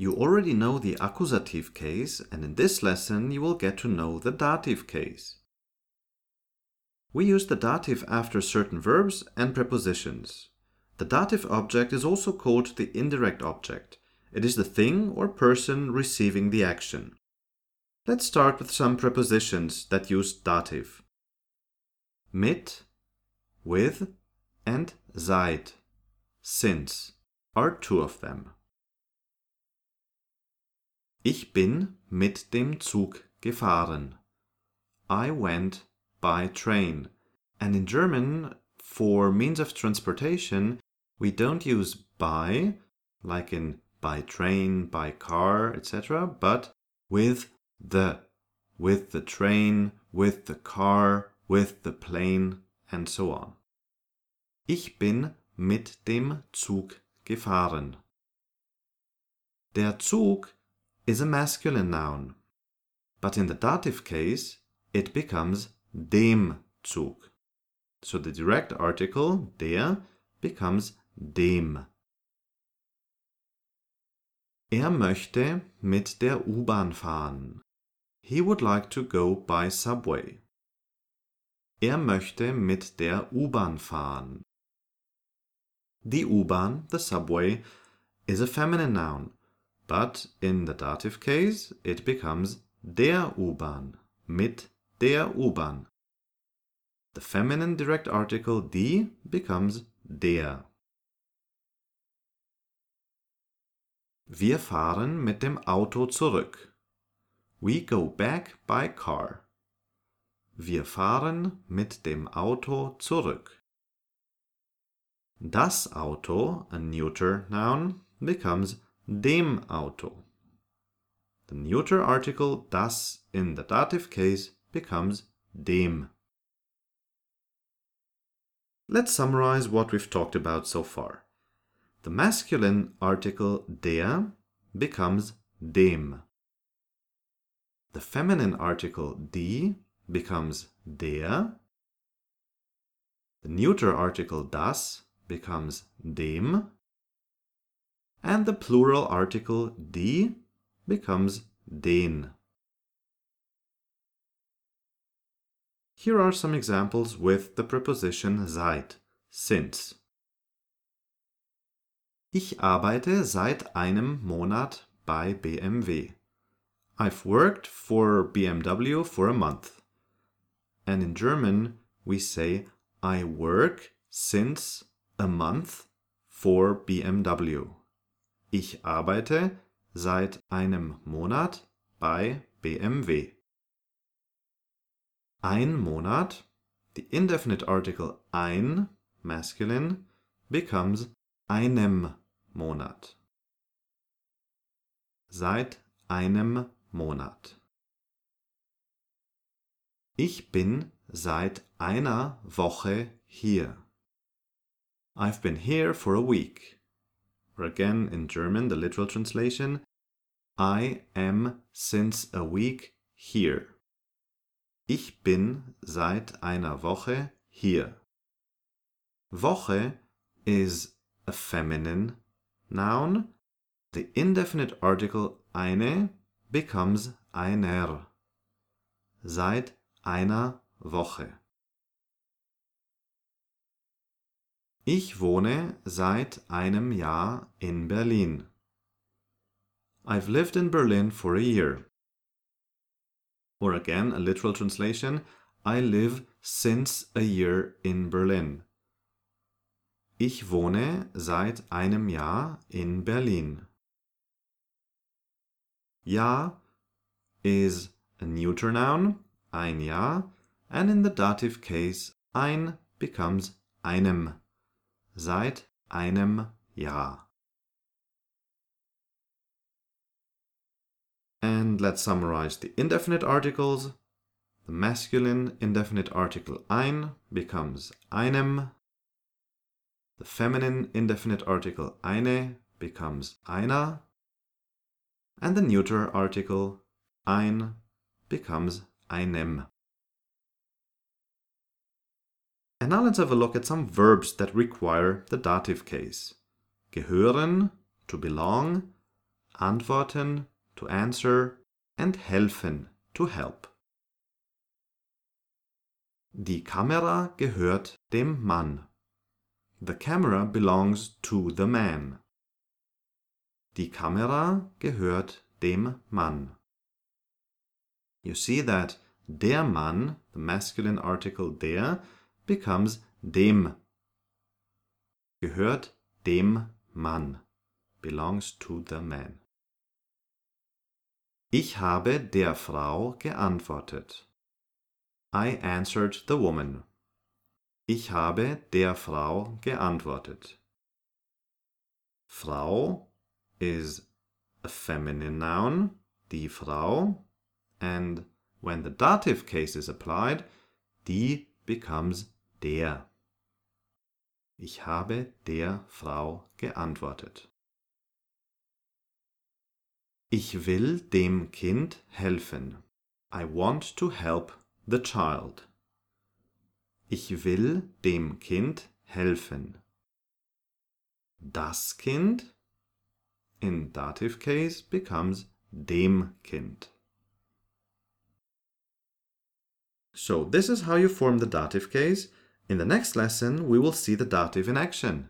You already know the accusative case, and in this lesson you will get to know the dative case. We use the dative after certain verbs and prepositions. The dative object is also called the indirect object. It is the thing or person receiving the action. Let's start with some prepositions that use dative. Mit, with, and seit, since, are two of them. Ich bin mit dem Zug gefahren. I went by train. And in German, for means of transportation, we don't use by, like in by train, by car, etc., but with the, with the train, with the car, with the plane, and so on. Ich bin mit dem Zug gefahren. Der Zug is a masculine noun, but in the dative case, it becomes dem Zug. So the direct article, der, becomes dem. Er möchte mit der U-Bahn fahren. He would like to go by subway. Er möchte mit der U-Bahn fahren. The U-Bahn, the subway, is a feminine noun, but in the dative case it becomes der U-Bahn, mit der U-Bahn. The feminine direct article die becomes der. Wir fahren mit dem Auto zurück. We go back by car. Wir fahren mit dem Auto zurück. Das Auto, a neuter noun, becomes dem Auto. The neuter article das in the dative case becomes dem. Let's summarize what we've talked about so far. The masculine article der becomes dem. The feminine article die becomes der. The neuter article das becomes dem and the plural article die becomes den. Here are some examples with the preposition seit, since. Ich arbeite seit einem Monat bei BMW. I've worked for BMW for a month. And in German, we say I work since a month for BMW. Ich arbeite seit einem Monat bei BMW. Ein Monat, the indefinite article ein, masculine, becomes einem Monat. Seit einem Monat. Ich bin seit einer Woche hier. I've been here for a week or again in German, the literal translation, I am since a week here. Ich bin seit einer Woche hier. Woche is a feminine noun. The indefinite article eine becomes einer. Seit einer Woche. Ich wohne seit einem Jahr in Berlin. I've lived in Berlin for a year. Or again, a literal translation, I live since a year in Berlin. Ich wohne seit einem Jahr in Berlin. Jahr is a neuter noun, ein Jahr, and in the dative case, ein becomes einem seit einem Jahr. And let's summarize the indefinite articles. The masculine indefinite article ein becomes einem. The feminine indefinite article eine becomes einer. And the neuter article ein becomes einem. And now let's have a look at some verbs that require the dative case. Gehören, to belong, antworten, to answer, and helfen, to help. Die Kamera gehört dem Mann. The camera belongs to the man. Die Kamera gehört dem Mann. You see that der Mann, the masculine article der, becomes dem. Gehört dem Mann. Belongs to the man. Ich habe der Frau geantwortet. I answered the woman. Ich habe der Frau geantwortet. Frau is a feminine noun, die Frau, and when the dative case is applied, die becomes der. Ich habe der Frau geantwortet. Ich will dem Kind helfen. I want to help the child. Ich will dem Kind helfen. Das Kind in dative case becomes dem Kind. So this is how you form the dative case. In the next lesson, we will see the dative in action.